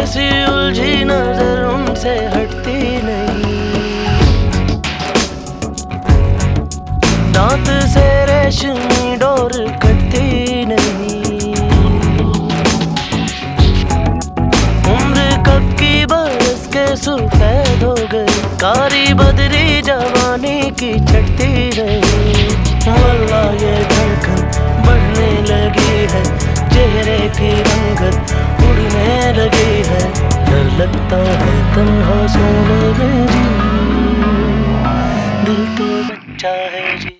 ऐसी उलझी नज़र उनसे हटती नहीं। दांत से रेशमी डोर कटती नहीं। उम्र कब की बस के सुफेद हो गई कारी बदरी जवानी की छटती नहीं। मल्ला ये धड़कन बढ़ने लगी है। चेहरे की लगता है तन्हा सोना है जी। दिल तो बच्चा है जी।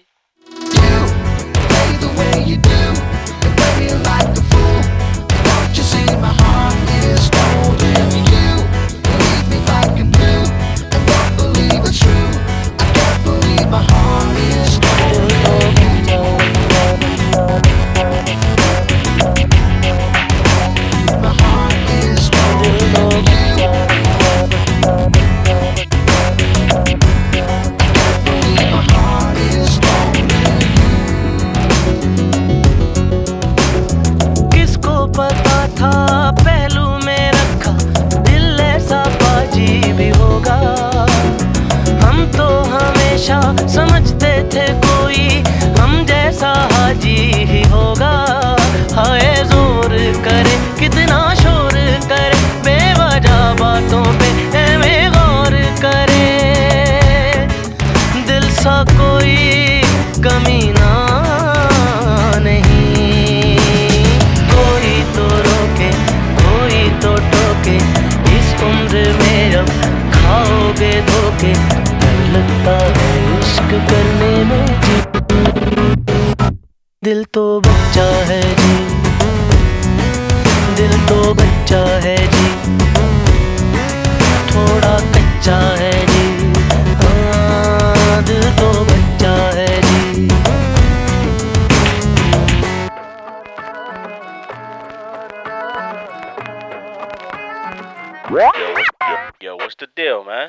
समझते थे कोई। इश्क करने में जी। दिल तो बच्चा है जी। दिल तो बच्चा है जी। थोड़ा कच्चा है जी। हाँ, दिल तो बच्चा है जी। Yo, yo, yo, what's the deal, man?